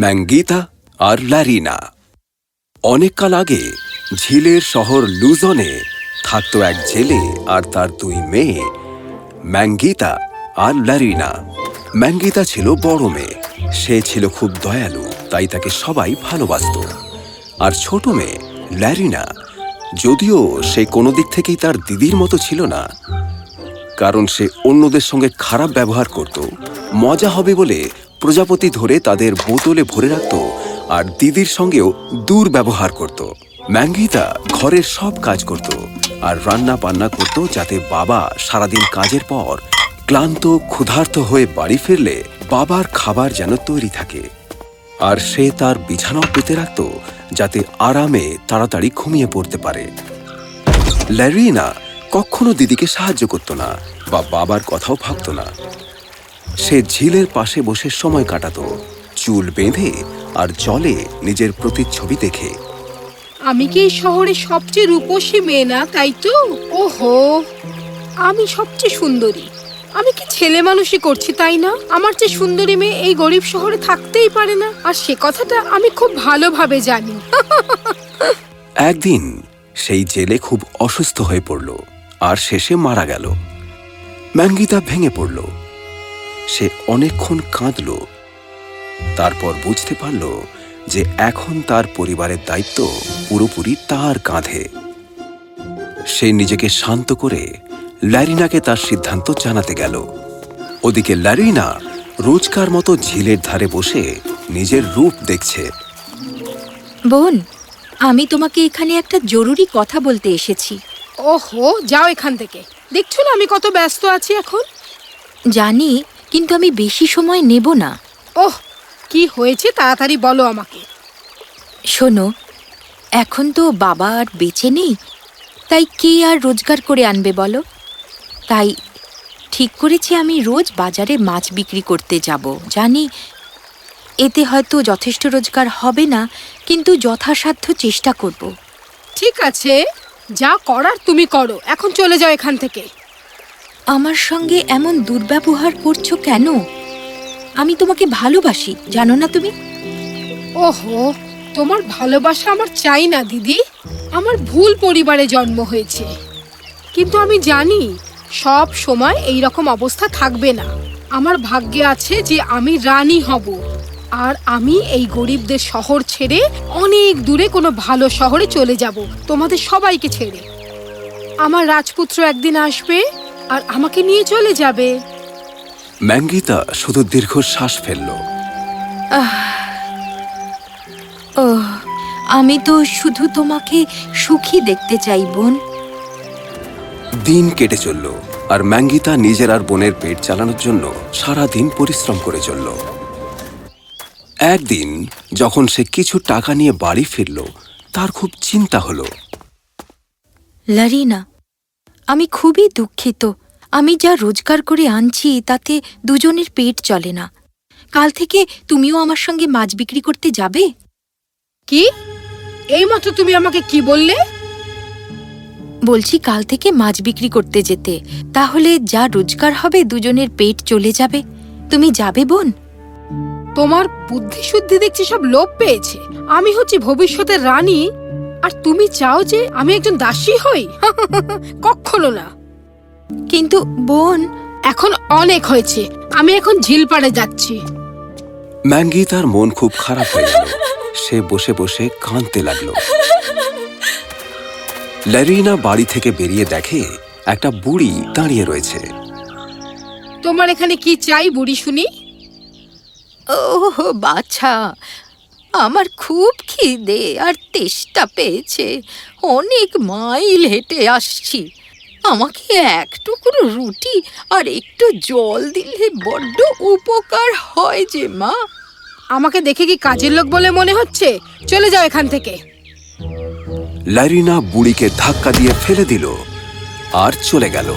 ম্যাঙ্গিতা আর ল্যারিনা। অনেককাল আগে ঝিলের শহর লুজনে থাকতো এক জেলে আর তার দুই মেয়ে, ম্যাঙ্গিতা আর ল্যারিনা। ম্যাঙ্গিতা ছিল বড় মেয়ে, সে ছিল খুব দয়ালু, তাই তাকে সবাই ভালোবাসতো। আর ছোট মেয়ে, ল্যারিনা, যদিও সে কোনো দিক থেকেই তার দিদির মতো ছিল না, কারণ সে অন্যদের সঙ্গে খারাপ ব্যবহার করত, মজা হবে বলে প্রজাপতি ধরে তাদের বোতলে ভরে রাখত আর দিদির সঙ্গেও দূর ব্যবহার করত। ম্যাঙ্গিতা ঘরের সব কাজ করত আর রান্না বান্না করত যাতে বাবা সারাদিন কাজের পর ক্লান্ত, ক্ষুধার্ত হয়ে বাড়ি ফিরলে বাবার খাবার যেন তৈরি থাকে। আর সে তার বিছানাও পেতে রাখত যাতে আরামে তাড়াতাড়ি ঘুমিয়ে পড়তে পারে। ল্যারিনা কখনো দিদিকে সাহায্য করত না বা বাবার কথাও ভাবত না। সে ঝিলের পাশে বসে সময় কাটাত। চুল বেঁধে আর জলে নিজের প্রতিচ্ছবি দেখে। আমি কি এই শহরে সবচেয়ে রূপসী মেয়ে না তাই তো? ওহো আমি সবচেয়ে সুন্দরী। আমি কি ছেলে মানুষই করছি তাই না? আমার চেয়ে সুন্দরী মেয়ে এই গরিব শহরে থাকতেই পারে না। আর সে কথাটা আমি খুব ভালোভাবে জানি। একদিন সেই জেলে খুব অসুস্থ হয়ে পড়ল আর শেষে মারা গেল। ম্যাঙ্গিতা ভেঙে পড়ল। সে অনেকক্ষণ কাঁদল। তারপর বুঝতে পারল যে এখন তার পরিবারের দায়িত্ব পুরোপুরি তার কাঁধে। সে নিজেকে শান্ত করে ল্যারিনাকে তার সিদ্ধান্ত জানাতে গেল। ওদিকে ল্যারিনা রোজকার মতো ঝিলের ধারে বসে নিজের রূপ দেখছে। বোন আমি তোমাকে এখানে একটা জরুরি কথা বলতে এসেছি। ওহো যাও এখান থেকে। দেখছ না আমি কত ব্যস্ত আছি এখন? জানি কিন্তু আমি বেশি সময় নেব না। ওহ কি হয়েছে তাড়াতাড়ি বলো আমাকে। শোনো এখন তো বাবা আর বেঁচে নেই তাই কে আর রোজগার করে আনবে বলো? তাই ঠিক করেছি আমি রোজ বাজারে মাছ বিক্রি করতে যাব জানি এতে হয়তো যথেষ্ট রোজগার হবে না কিন্তু যথাসাধ্য চেষ্টা করব। ঠিক আছে যা করার তুমি করো এখন চলে যাও এখান থেকে। আমার সঙ্গে এমন দুর্ব্যবহার করছ কেন? আমি তোমাকে ভালোবাসি, জানো না তুমি? ওহো, তোমার ভালোবাসা আমার চাই না, দিদি। আমার ভুল পরিবারে জন্ম হয়েছে। কিন্তু আমি জানি, সব সময় এই রকম অবস্থা থাকবে না। আমার ভাগ্যে আছে যে আমি রানী হব। আর আমি এই গরিবদের শহর ছেড়ে অনেক দূরে কোনো ভালো শহরে চলে যাব, তোমাদের সবাইকে ছেড়ে। আমার রাজপুত্র একদিন আসবে আর আমাকে নিয়ে চলে যাবে। ম্যাঙ্গিতা শুধু দীর্ঘশ্বাস ফেলল। ও আমি তো শুধু তোমাকে সুখী দেখতে চাই বোন। দিন কেটে চলল আর ম্যাঙ্গিতা নিজের আর বোনের পেট চালানোর জন্য সারা দিন পরিশ্রম করে চলল। একদিন যখন সে কিছু টাকা নিয়ে বাড়ি ফিরল তার খুব চিন্তা হলো। লারিনা আমি খুবই দুঃখিত। আমি যা রোজগার করে আনছি তাতে দুজনের পেট চলে না। কাল থেকে তুমিও আমার সঙ্গে মাছ বিক্রি করতে যাবে? কি? এইমাত্র তুমি আমাকে কি বললে? বলছি কাল থেকে মাছ বিক্রি করতে যেতে তাহলে যা রোজগার হবে দুজনের পেট চলে যাবে। তুমি যাবে বোন? তোমার বুদ্ধি শুদ্ধি দেখছি সব লোভ পেয়েছে। আমি হচ্ছি ভবিষ্যতের রানী আর তুমি চাও যে আমি একজন দাসী হই? কখনো না। কিন্তু বোন এখন অনেক হয়েছে। আমি এখন ঝিলপাড়ে যাচ্ছি। ম্যাঙ্গি তার মন খুব খারাপ হয়ে গেল। সে বসে বসে কাঁদতে লাগল। ল্যারিনা বাড়ি থেকে বেরিয়ে দেখে একটা বুড়ি দাঁড়িয়ে রয়েছে। তোমার এখানে কি চাই বুড়ি শুনি? ওহ বাছা। আমার খুব খিদে আর তেষ্টা পেয়েছে। অনেক মাইল হেঁটে আসছি। আমাকে এক টুকরো রুটি আর একটু জল দিলে বড্ড উপকার হয় যে মা। আমাকে দেখে কি কাজের লোক বলে মনে হচ্ছে? চলে যাও এখান থেকে। ল্যারিনা বুড়িকে ধাক্কা দিয়ে ফেলে দিল আর চলে গেল।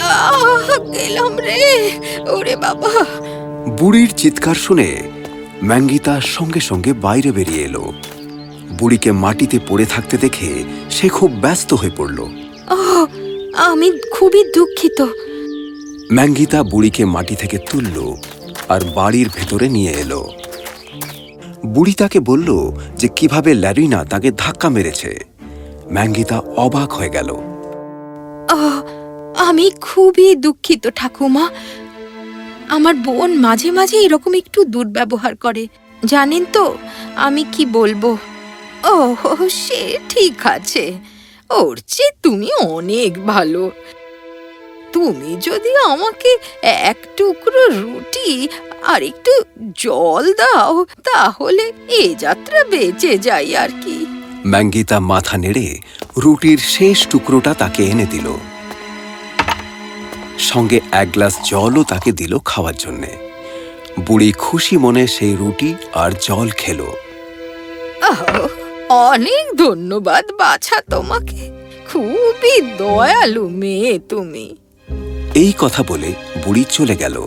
আহ গেলাম রে। ওরে বাবা। বুড়ির চিৎকার শুনে ম্যাঙ্গিতা সঙ্গে সঙ্গে বাইরে বেরিয়ে এলো। বুড়িকে মাটিতে পড়ে থাকতে দেখে সে খুব ব্যস্ত হয়ে পড়ল। আমি খুবই দুঃখিত। ম্যাঙ্গিতা বুড়িকে মাটি থেকে তুলল আর বাড়ির ভেতরে নিয়ে এলো। বুড়ি তাকে বলল যে কীভাবে ল্যারিনা তাকে ধাক্কা মেরেছে। ম্যাঙ্গিতা অবাক হয়ে গেল। আমি খুবই দুঃখিত ঠাকুমা। আমার বোন মাঝে মাঝে এরকম একটু দুর্ব্যবহার করে। জানেন তো আমি কি বলব? ও সে ঠিক আছে। ওর চেয়ে তুমি অনেক ভালো। তুমি যদি আমাকে এক টুকরো রুটি আর একটু জল দাও, তাহলে এ যাত্রা বেঁচে যাই আর কি। ম্যাঙ্গিতা মাথা নেড়ে রুটির শেষ টুকরোটা তাকে এনে দিল। সঙ্গে এক গ্লাস জলও তাকে দিল খাওয়ার জন্যে। বুড়ি খুশি মনে সেই রুটি আর জল খেলো। অনেক ধন্যবাদ বাছা তোমাকে। খুবই দয়ালু মেয়ে তুমি। এই কথা বলে বুড়ি চলে গেল।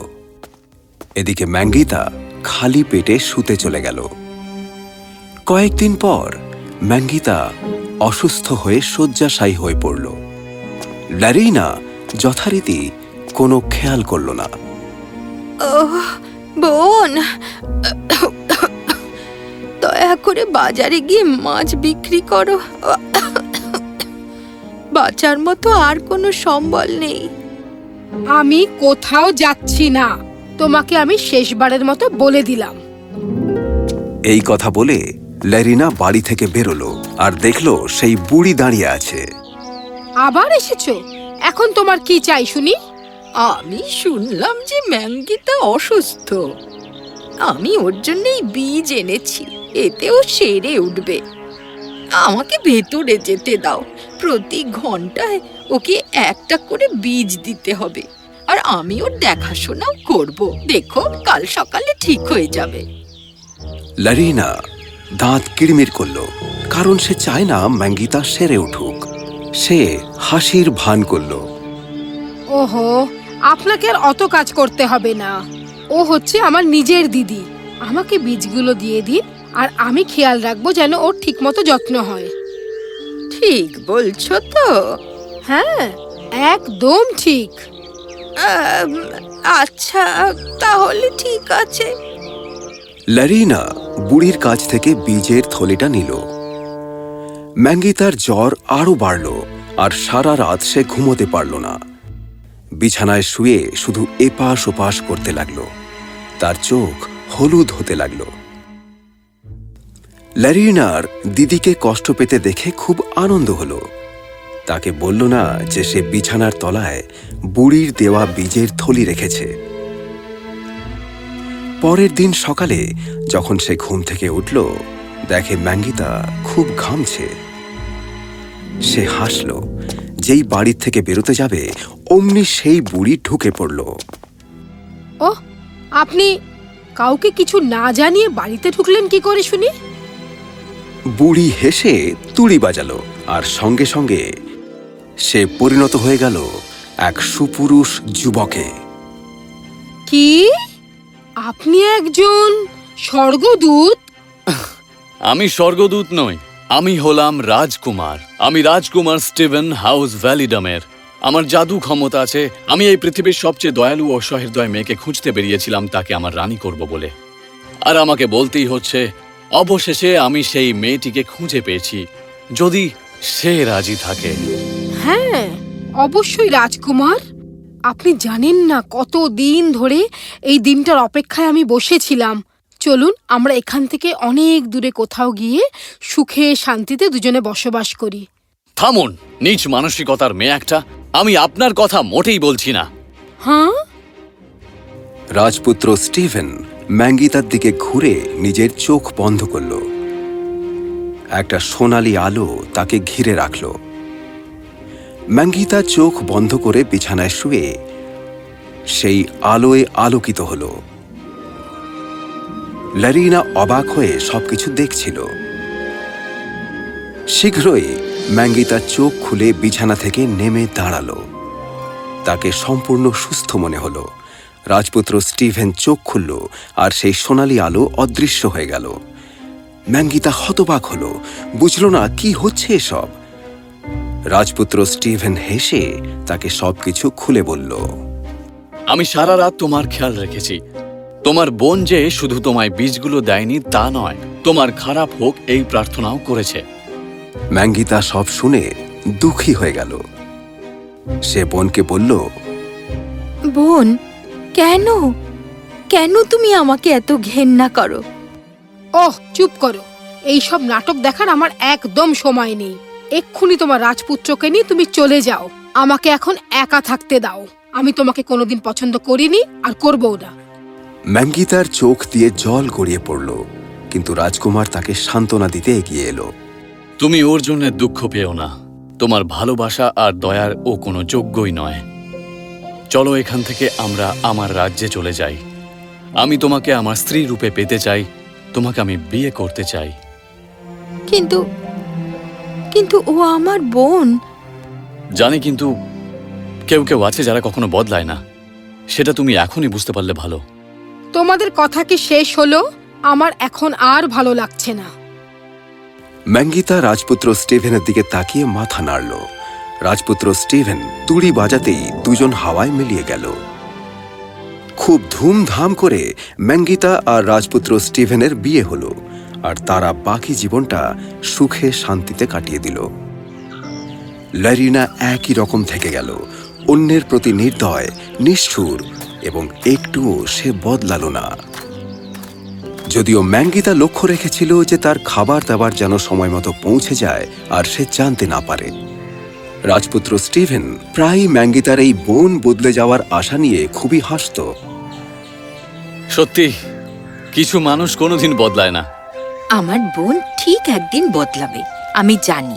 এদিকে ম্যাঙ্গিতা খালি পেটে শুতে চলে গেল। কয়েকদিন পর ম্যাঙ্গিতা অসুস্থ হয়ে শয্যাশায়ী হয়ে পড়ল। ল্যারিনা যথারীতি কোনো খেয়াল করল না। বোন দয়া করে বাজারে গিয়ে মাছ বিক্রি করো। বাঁচার মতো আর কোনো সম্বল নেই। আমি কোথাও যাচ্ছি না। তোমাকে আমি শেষবারের মতো বলে দিলাম। এই কথা বলে ল্যারিনা বাড়ি থেকে বেরোলো আর দেখল সেই বুড়ি দাঁড়িয়ে আছে। আবার এসেছ? এখন তোমার কি চাই শুনি? আমি শুনলাম যে ম্যাঙ্গিটা অসুস্থ। আমি ওর জন্যই বীজ এনেছি এতেও সেরে উঠবে। আমাকে ভেতরে যেতে দাও প্রতি ঘন্টায় ওকে একটা করে বীজ দিতে হবে আর আমি ওর দেখাশোনাও করব। দেখো কাল সকালে ঠিক হয়ে যাবে। ল্যারিনা দাঁত কিড়মির করল কারণ সে চায় না ম্যাঙ্গিতা সেরে উঠুক। সে হাসির ভান করল। ওহো আপনাকে আর অত কাজ করতে হবে না। ও হচ্ছে আমার নিজের দিদি। আমাকে বীজগুলো দিয়ে দিন আর আমি খেয়াল রাখব যেন ওর ঠিকমতো যত্ন হয়। ঠিক বলছো তো। হ্যাঁ একদম ঠিক। আম, আচ্ছা তাহলে ঠিক আছে। লারিনা বুড়ির কাছ থেকে বীজের থলিটা নিল। ম্যাঙ্গি তার জ্বর আরও বাড়ল আর সারা রাত সে ঘুমোতে পারল না। বিছানায় শুয়ে শুধু এপাশ ওপাশ করতে লাগল। তার চোখ হলুদ হতে লাগল। ল্যারিনার দিদিকে কষ্ট পেতে দেখে খুব আনন্দ হলো। তাকে বলল না যে সে বিছানার তলায় বুড়ির দেওয়া বীজের থলি রেখেছে। পরের দিন সকালে যখন সে ঘুম থেকে উঠল, দেখে ম্যাঙ্গিতা খুব ঘামছে। সে হাসল। যেই বাড়ির থেকে বেরোতে যাবে অমনি সেই বুড়ি ঢুকে পড়ল। ও আপনি কাউকে কিছু না জানিয়ে বাড়িতে ঢুকলেন কি করে শুনি? বুড়ি হেসে তুড়ি বাজালো আর সঙ্গে সঙ্গে সে পরিণত হয়ে গেল এক সুপুরুষ যুবকে। কি? আপনি একজন স্বর্গদূত? আমি স্বর্গদূত নই আমি হলাম রাজকুমার। আমি রাজকুমার স্টিভেন হাউস ভ্যালিডামের। আমার জাদু ক্ষমতা আছে। আমি এই পৃথিবীর সবচেয়ে দয়ালু ও সহৃদয় মেয়েকে খুঁজতে বেরিয়েছিলাম, তাকে আমার রানী করব বলে। আর আমাকে বলতেই হচ্ছে, অবশেষে আমি সেই মেয়েটিকে খুঁজে পেয়েছি, যদি সে রাজি থাকে। হ্যাঁ অবশ্যই রাজকুমার। আপনি জানেন না কত দিন ধরে এই দিনটার অপেক্ষায় আমি বসেছিলাম। চলুন আমরা এখান থেকে অনেক দূরে কোথাও গিয়ে সুখে শান্তিতে দুজনে বসবাস করি। থামুন নিজ মানসিকতার মেয়ে একটা আমি আপনার কথা মোটেই বলছি না। হ্যাঁ? রাজপুত্র স্টিভেন ম্যাঙ্গিতার দিকে ঘুরে নিজের চোখ বন্ধ করল। একটা সোনালি আলো তাকে ঘিরে রাখল। ম্যাঙ্গিতা চোখ বন্ধ করে বিছানায় শুয়ে সেই আলোয় আলোকিত হল। ল্যারিনা অবাক হয়ে সবকিছু দেখছিল। শীঘ্রই ম্যাঙ্গিতা চোখ খুলে বিছানা থেকে নেমে দাঁড়াল। তাকে সম্পূর্ণ সুস্থ মনে হলো। রাজপুত্র স্টিভেন চোখ খুলল আর সেই সোনালি আলো অদৃশ্য হয়ে গেল। ম্যাঙ্গিতা হতবাক হলো, বুঝল না কি হচ্ছে এসব। রাজপুত্র স্টিভেন হেসে তাকে সবকিছু খুলে বলল, আমি সারা রাত তোমার খেয়াল রেখেছি। তোমার বোন যে শুধু তোমায় বীজগুলো দেয়নি তা নয় তোমার খারাপ হোক এই প্রার্থনাও করেছে। ম্যাঙ্গিতা সব শুনে দুঃখী হয়ে গেল। সে বোনকে বলল বোন কেন? কেন তুমি আমাকে এত ঘেন্না করো? ওহ চুপ করো। এই সব নাটক দেখার আমার একদম সময় নেই। এক্ষুনি তোমার রাজপুত্রকে নিয়ে তুমি চলে যাও। আমাকে এখন একা থাকতে দাও। আমি তোমাকে কোনোদিন পছন্দ করিনি আর করবও না। ম্যাঙ্গিতার চোখ দিয়ে জল গড়িয়ে পড়ল কিন্তু রাজকুমার তাকে সান্ত্বনা দিতে এগিয়ে এলো। তুমি ওর জন্য দুঃখ পেও না। তোমার ভালোবাসা আর দয়ার ও কোনো যোগ্যই নয়। চলো এখান থেকে আমরা আমার রাজ্যে চলে যাই। আমি তোমাকে আমার স্ত্রী রূপে পেতে চাই। তোমাকে আমি বিয়ে করতে চাই। কিন্তু কিন্তু ও আমার বোন। জানি কিন্তু কেউ কেউ আছে যারা কখনো বদলায় না। সেটা তুমি এখনই বুঝতে পারলে ভালো। তোমাদের কথা কি শেষ হলো? আমার এখন আর ভালো লাগছে না। ম্যাঙ্গিতা রাজপুত্র স্টিভেনের দিকে তাকিয়ে মাথা নাড়ল। রাজপুত্র স্টিভেন তুড়ি বাজাতেই দুজন হাওয়ায় মিলিয়ে গেল। খুব ধুমধাম করে ম্যাঙ্গিতা আর রাজপুত্র স্টিভেনের বিয়ে হলো আর তারা বাকি জীবনটা সুখে শান্তিতে কাটিয়ে দিল। ল্যারিনা একই রকম থেকে গেল। অন্যের প্রতি নির্দয় নিষ্ঠুর এবং একটুও সে বদলালো না। যদিও ম্যাঙ্গিতা লক্ষ্য রেখেছিল যে তার খাবার দাবার যেন সময় মতো পৌঁছে যায় আর সে জানতে না পারে। রাজপুত্র স্টিভেন প্রায়ই ম্যাঙ্গিতার এই বোন বদলে যাওয়ার আশা নিয়ে খুবই হাসত। সত্যি কিছু মানুষ কোনোদিন বদলায় না। আমার বোন ঠিক একদিন বদলাবে আমি জানি।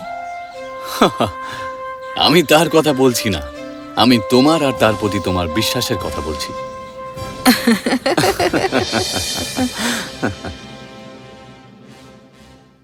আমি তার কথা বলছি না। আমি তোমার আর তার প্রতি তোমার বিশ্বাসের কথা বলছি।